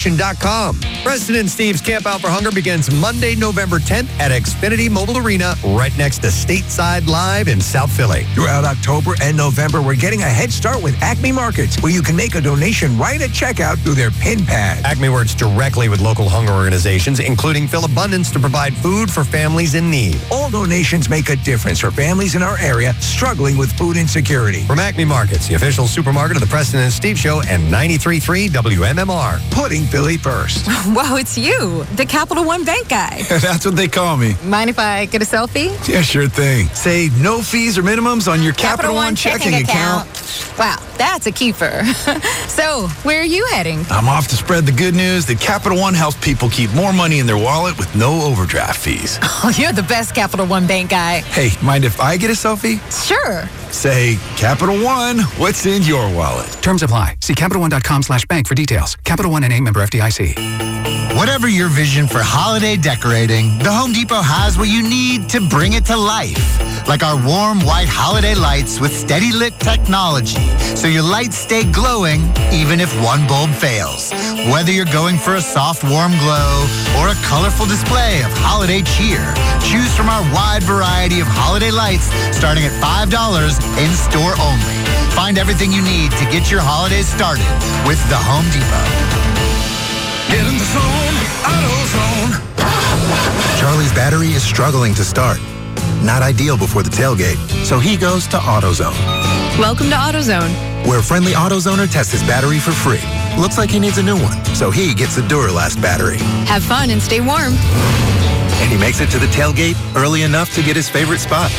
Com. Preston and Steve's Camp Out for Hunger begins Monday, November 10th at Xfinity Mobile Arena, right next to Stateside Live in South Philly. Throughout October and November, we're getting a head start with Acme Markets, where you can make a donation right at checkout through their pin pad. Acme works directly with local hunger organizations, including Philabundance, to provide food for families in need. All donations make a difference for families in our area struggling with food insecurity. From Acme Markets, the official supermarket of the Preston and Steve Show and 93.3 WMMR. Putting Philly first. Whoa, it's you, the Capital One Bank guy. That's what they call me. Mind if I get a selfie? Yeah, sure thing. Say no fees or minimums on your Capital, Capital One, One checking, checking account. account. Wow, that's a keeper. so, where are you heading? I'm off to spread the good news that Capital One helps people keep more money in their wallet with no overdraft fees. Oh, you're the best Capital One Bank guy. Hey, mind if I get a selfie? Sure. Say, Capital One, what's in your wallet? Terms apply. See CapitalOne.com slash bank for details. Capital One and a member FDIC. Whatever your vision for holiday decorating, the Home Depot has what you need to bring it to life. Like our warm white holiday lights with steady lit technology, so your lights stay glowing even if one bulb fails. Whether you're going for a soft, warm glow or a colorful display of holiday cheer, choose from our wide variety of holiday lights starting at $5 in store only. Find everything you need to get your holidays started with the Home Depot. Get in the zone, AutoZone. Charlie's battery is struggling to start. Not ideal before the tailgate, so he goes to AutoZone. Welcome to AutoZone, where friendly AutoZoner tests his battery for free. Looks like he needs a new one, so he gets a Duralast battery. Have fun and stay warm. And he makes it to the tailgate early enough to get his favorite spot.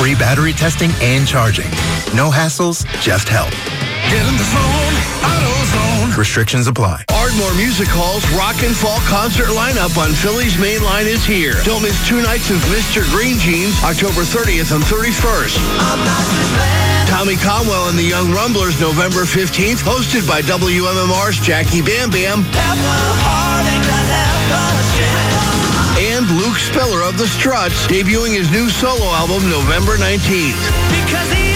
Free battery testing and charging. No hassles, just help. Get in the zone, AutoZone. Restrictions apply. Ardmore Music Hall's Rock and Fall concert lineup on Philly's Main Line is here. Don't miss two nights of Mr. Green Jeans, October 30th and 31st. Tommy Conwell and the Young Rumblers, November 15th, hosted by WMMR's Jackie Bam Bam. And Luke Spiller of The Struts, debuting his new solo album November 19th.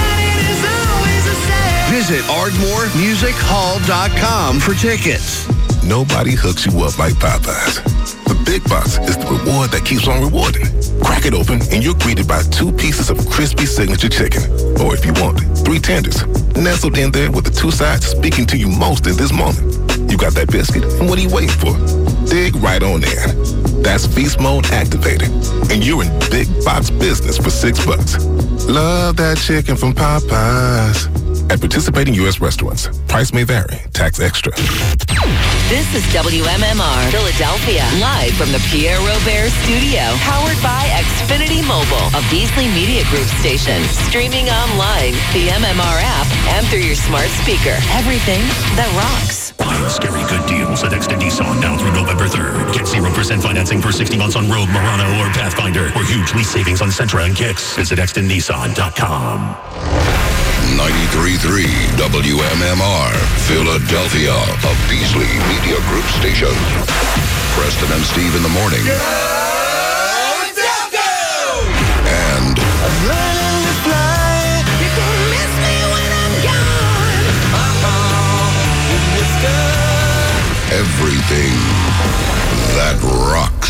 Visit ArdmoreMusicHall.com for tickets. Nobody hooks you up like Popeyes. The Big Box is the reward that keeps on rewarding. Crack it open and you're greeted by two pieces of crispy signature chicken. Or if you want, three tenders. Nestled in there with the two sides speaking to you most in this moment. You got that biscuit, and what are you waiting for? Dig right on in. That's Feast Mode activated. And you're in big box business for six bucks. Love that chicken from Popeyes. At participating U.S. restaurants, price may vary. Tax extra. This is WMMR Philadelphia, live from the Pierre Robert Studio, powered by Xfinity Mobile, a Beasley Media Group station. Streaming online, the MMR app, and through your smart speaker. Everything that rocks. Find scary good deals at Exton Nissan now through November 3rd. Get 0% financing for 60 months on Rogue, Murano, or Pathfinder, or huge lease savings on Sentra and Kicks. Visit extonnissan.com. 93.3 WMMR, Philadelphia, a Beasley Media Group station. Preston and Steve in the morning. And everything that rocks.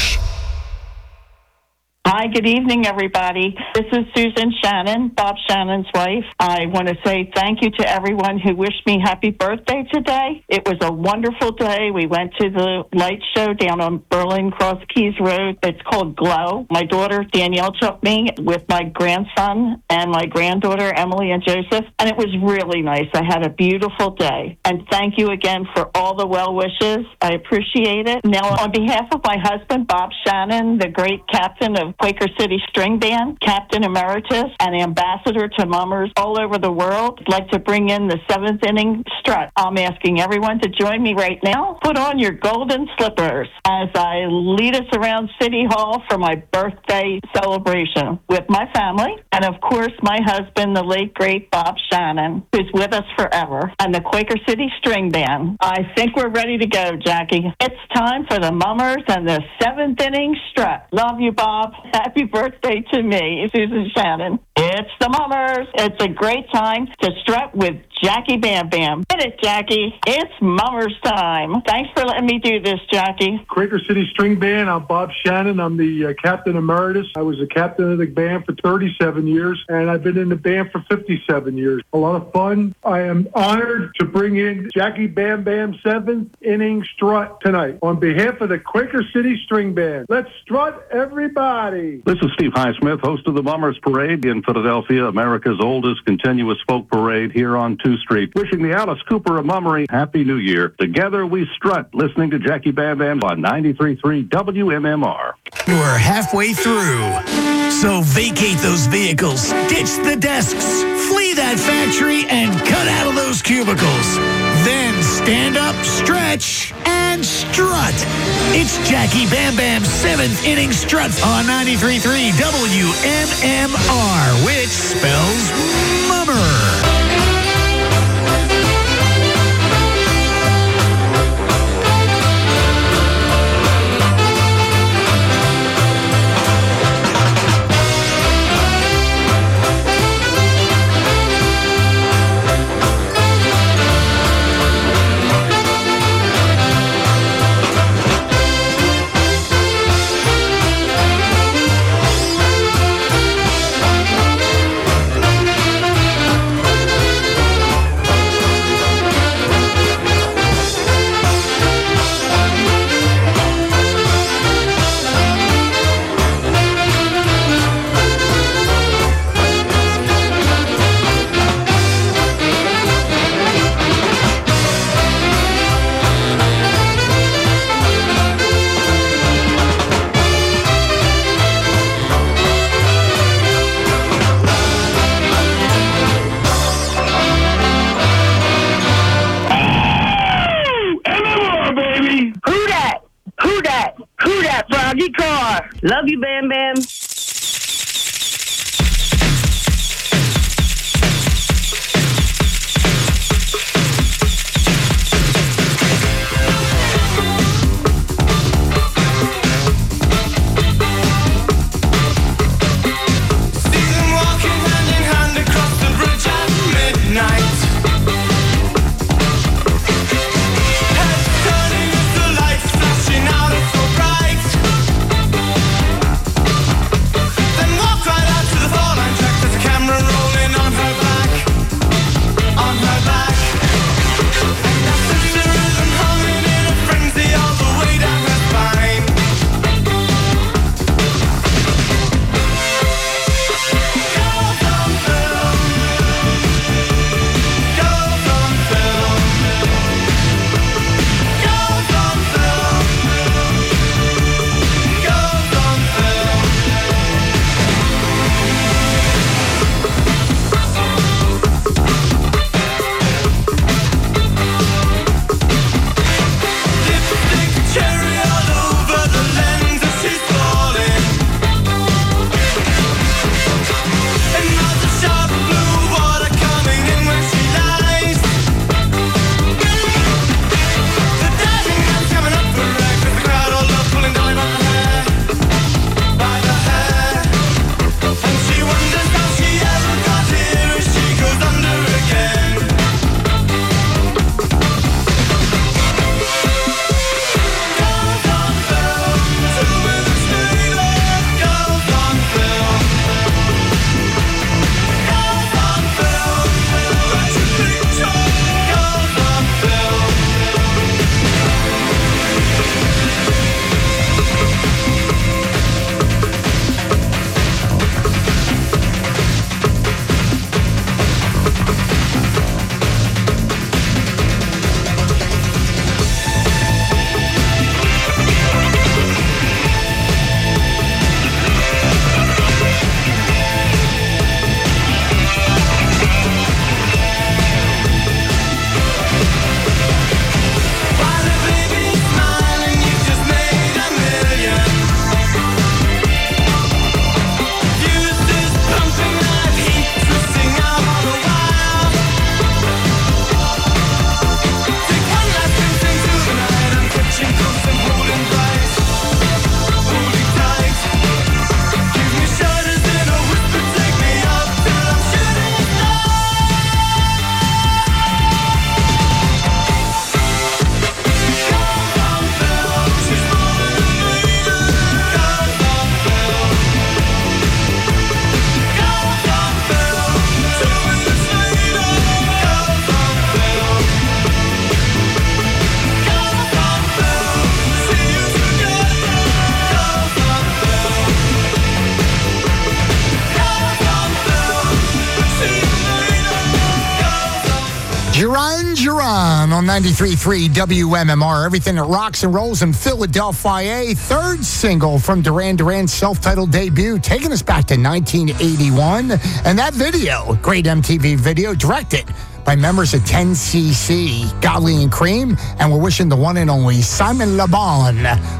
Good evening, everybody. This is Susan Shannon, Bob Shannon's wife. I want to say thank you to everyone who wished me happy birthday today. It was a wonderful day. We went to the light show down on Berlin Cross Keys Road. It's called Glow. My daughter Danielle took me with my grandson and my granddaughter Emily and Joseph, and it was really nice. I had a beautiful day. And thank you again for all the well wishes. I appreciate it. Now, on behalf of my husband, Bob Shannon, the great captain of Quaker City String Band, Captain Emeritus, and Ambassador to Mummers all over the world. I'd like to bring in the seventh inning strut. I'm asking everyone to join me right now. Put on your golden slippers as I lead us around City Hall for my birthday celebration with my family and, of course, my husband, the late great Bob Shannon, who's with us forever, and the Quaker City String Band. I think we're ready to go, Jackie. It's time for the Mummers and the seventh inning strut. Love you, Bob. Happy birthday to me, Susan Shannon. It's the Mummers. It's a great time to strut with Jackie Bam Bam. Get it, Jackie. It's Mummers time. Thanks for letting me do this, Jackie. Quaker City String Band. I'm Bob Shannon. I'm the uh, captain emeritus. I was the captain of the band for 37 years, and I've been in the band for 57 years. A lot of fun. I am honored to bring in Jackie Bam Bam seventh inning strut tonight on behalf of the Quaker City String Band. Let's strut, everybody. This is Steve Highsmith, host of the Mummers Parade in Philadelphia, America's oldest continuous folk parade here on 2 Street. Wishing the Alice Cooper of Mummery Happy New Year. Together we strut, listening to Jackie Bam Bam on 93.3 WMMR. We're halfway through. So vacate those vehicles, ditch the desks, flee that factory, and cut out of those cubicles. Then stand up, stretch, and strut. It's Jackie Bam Bam's seventh inning strut on 93.3 WMMR, which spells mummer. You, Bam Bam. On 93.3 WMMR. Everything that rocks and rolls in Philadelphia. Third single from Duran Duran's self-titled debut, taking us back to 1981. And that video, great MTV video, directed by members of 10cc, Godley and Creme, and we're wishing the one and only Simon Le Bon,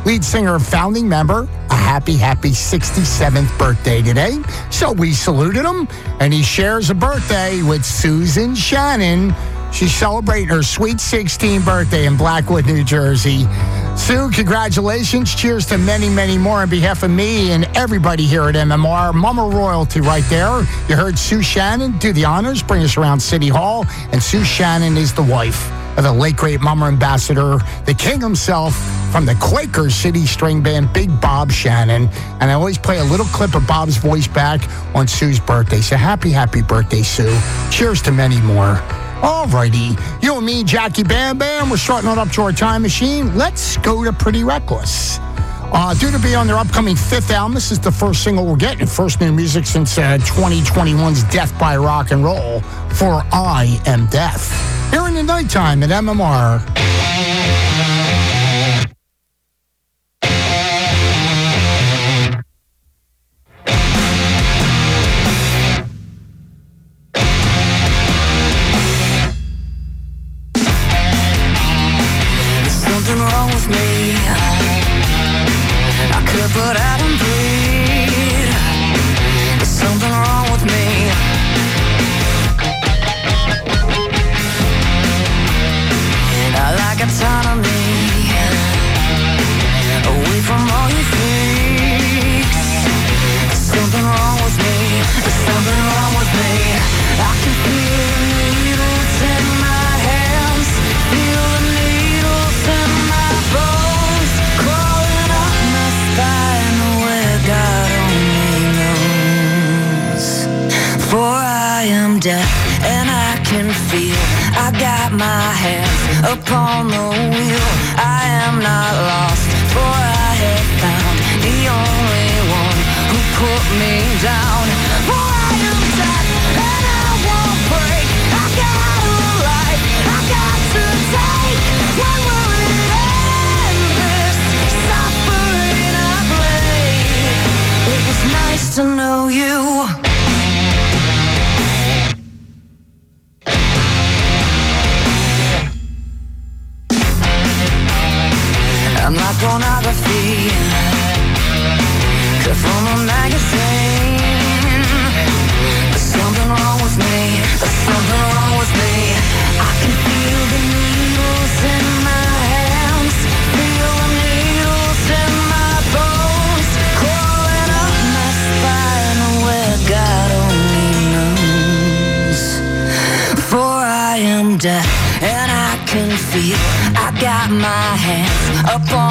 lead singer founding member, a happy, happy 67th birthday today. So we saluted him, and he shares a birthday with Susan Shannon. She's celebrating her sweet 16th birthday in Blackwood, New Jersey. Sue, congratulations. Cheers to many, many more on behalf of me and everybody here at MMR. Mummer Royalty right there. You heard Sue Shannon do the honors, bring us around City Hall. And Sue Shannon is the wife of the late great Mummer Ambassador, the king himself from the Quaker City String Band, Big Bob Shannon. And I always play a little clip of Bob's voice back on Sue's birthday. So happy, happy birthday, Sue. Cheers to many more. Alrighty, you and me, Jackie Bam Bam, we're starting on up to our time machine. Let's go to Pretty Reckless. Uh, due to be on their upcoming fifth album, this is the first single we're getting. First new music since uh, 2021's Death by Rock and Roll for I Am Death. Here in the nighttime at MMR. Deaf and I can feel. I got my hands upon the wheel. I am not lost, for I have found the only one who put me down. Up on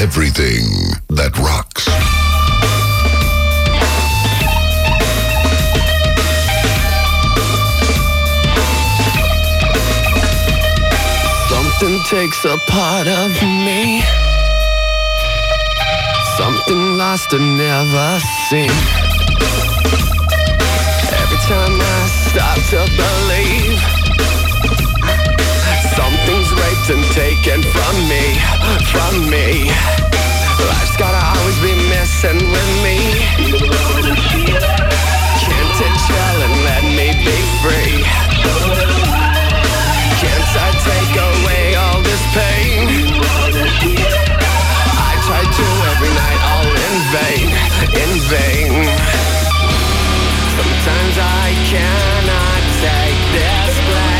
Everything that rocks. Something takes a part of me. Something lost and never seen. Every time I stop to believe, something and taken from me, from me. Life's gotta always be missing with me. Can't it chill and let me be free? Can't I take away all this pain? I try to every night, all in vain, in vain. Sometimes I cannot take this place.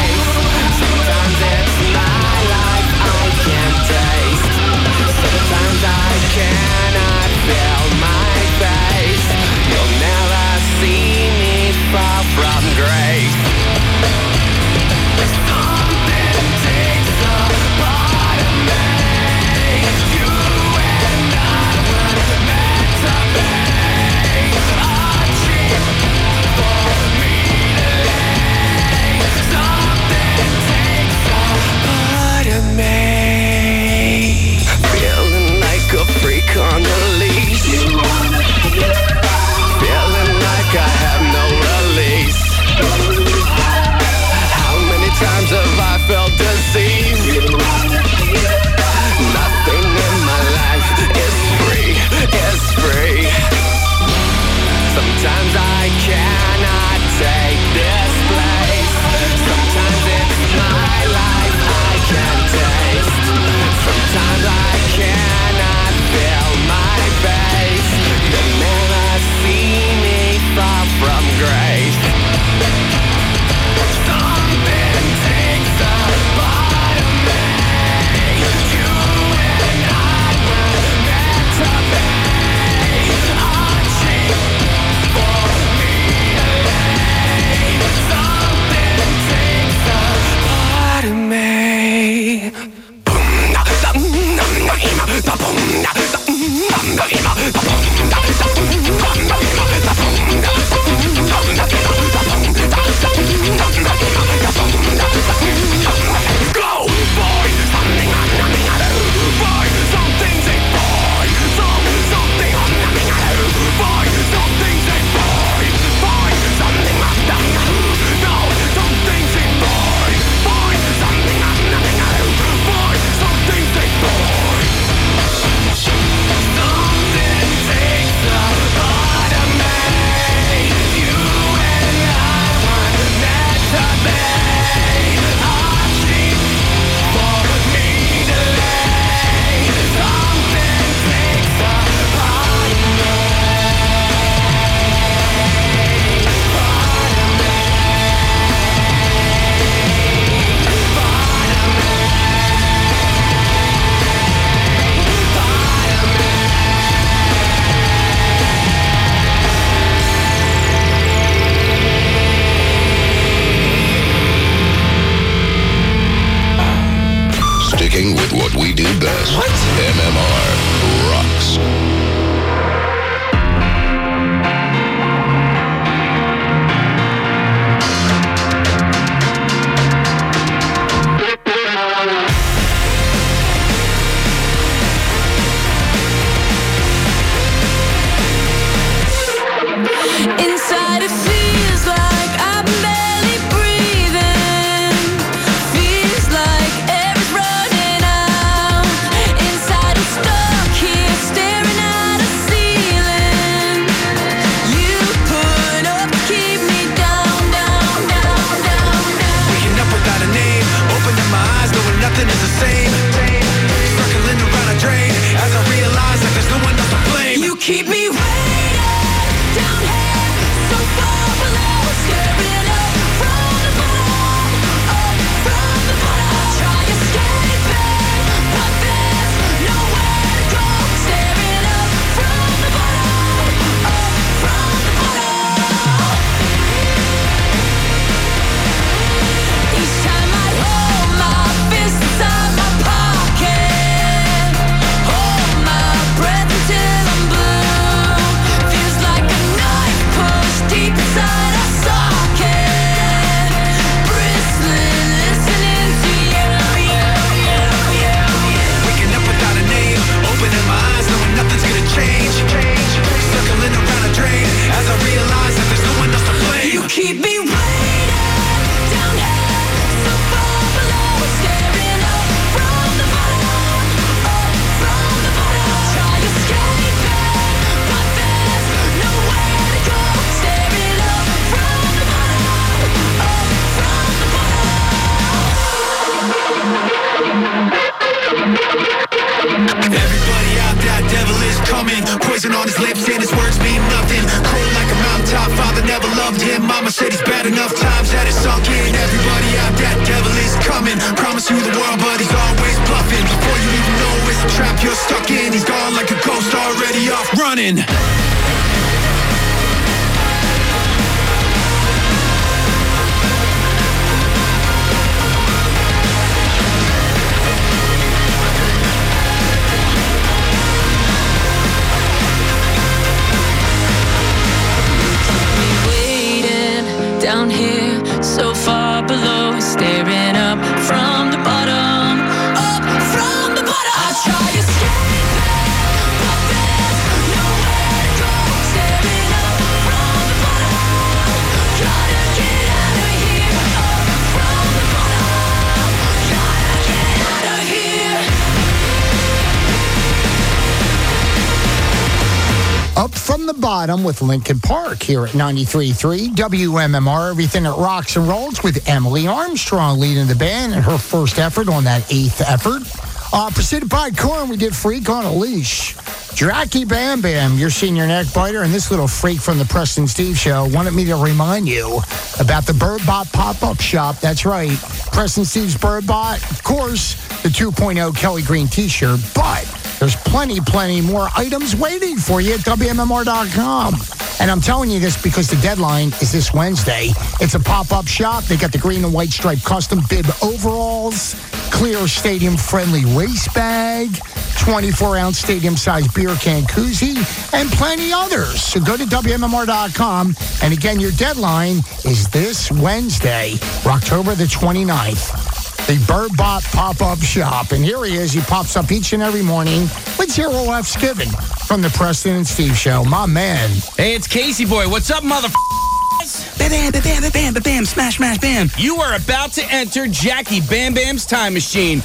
Everybody out, that devil is coming. Poison on his lips and his words mean nothing. Cruel like a mountaintop, father never loved him. Mama said he's bad enough times that it sunk in. Everybody out, that devil is coming. Promise you the world, but he's always bluffing. Before you even know it's a trap you're stuck in, he's gone like a ghost already off running. Here so far below bottom with Linkin Park here at 93.3 WMMR. Everything that rocks and rolls with Emily Armstrong leading the band in her first effort on that eighth effort. Uh, preceded by Korn, we did Freak on a Leash. Jackie Bam Bam, your senior neck biter, and this little freak from the Preston Steve Show wanted me to remind you about the Birdbot pop-up shop. That's right, Preston Steve's Birdbot. Of course, the 2.0 Kelly Green T-shirt, but there's plenty, plenty more items waiting for you at WMMR.com. And I'm telling you this because the deadline is this Wednesday. It's a pop up shop. They got the green and white striped custom bib overalls, clear stadium friendly waist bag, 24 ounce stadium size beer can koozie, and plenty others. So go to WMMR.com. And again, your deadline is this Wednesday, October the 29th the Birdbot pop-up shop. And here he is. He pops up each and every morning with zero F's given from the Preston and Steve Show. My man. Hey, it's Casey Boy. What's up, mother? Bam, bam, bam, bam, bam, bam, bam, smash, smash, bam. You are about to enter Jackie Bam Bam's time machine.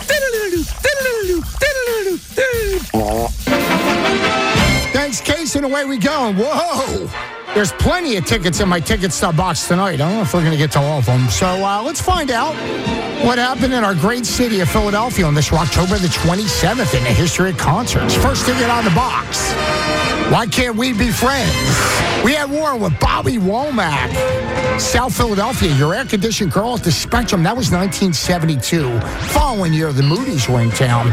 Thanks, Case, and away we go. Whoa! There's plenty of tickets in my ticket stub box tonight. I don't know if we're going to get to all of them. So uh, let's find out what happened in our great city of Philadelphia on this October the 27th in the history of concerts. First ticket on the box. Why can't we be friends? We had war with Bobby Womack. South Philadelphia, your air-conditioned girl at the Spectrum. That was 1972. Following year, the Moody's were in town.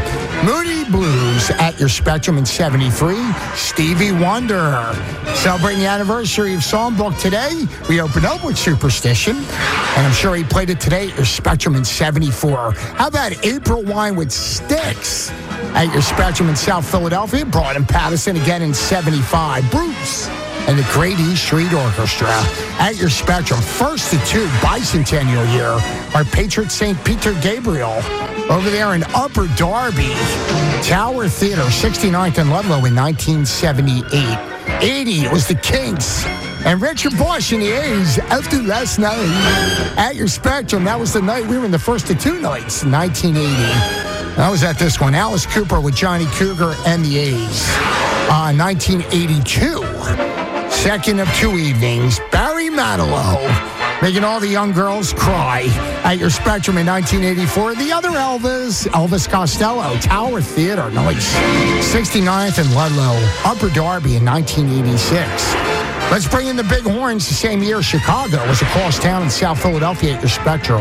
Moody Blues at your Spectrum in 73. Stevie Wonder. Celebrating the anniversary of Songbook today, we opened up with Superstition. And I'm sure he played it today at your Spectrum in 74. How about April Wine with Styx at your Spectrum in South Philadelphia? Brought in Patterson again in 75. Bruce and the Great East Street Orchestra at your Spectrum. First to two, bicentennial year, our Patriot St. Peter Gabriel over there in Upper Darby. Tower Theater, 69th and Ludlow in 1978. 80, it was the Kinks. And Richard Bosch in the A's after last night at your Spectrum. That was the night we were in the first of two nights, 1980. I was at this one. Alice Cooper with Johnny Cougar and the A's. Uh, 1982. Second of two evenings, Barry Manilow making all the young girls cry at your Spectrum in 1984. The other Elvis, Elvis Costello, Tower Theater, nice. 69th and Ludlow, Upper Darby in 1986. Let's bring in the big horns the same year Chicago was across town in South Philadelphia at your Spectrum.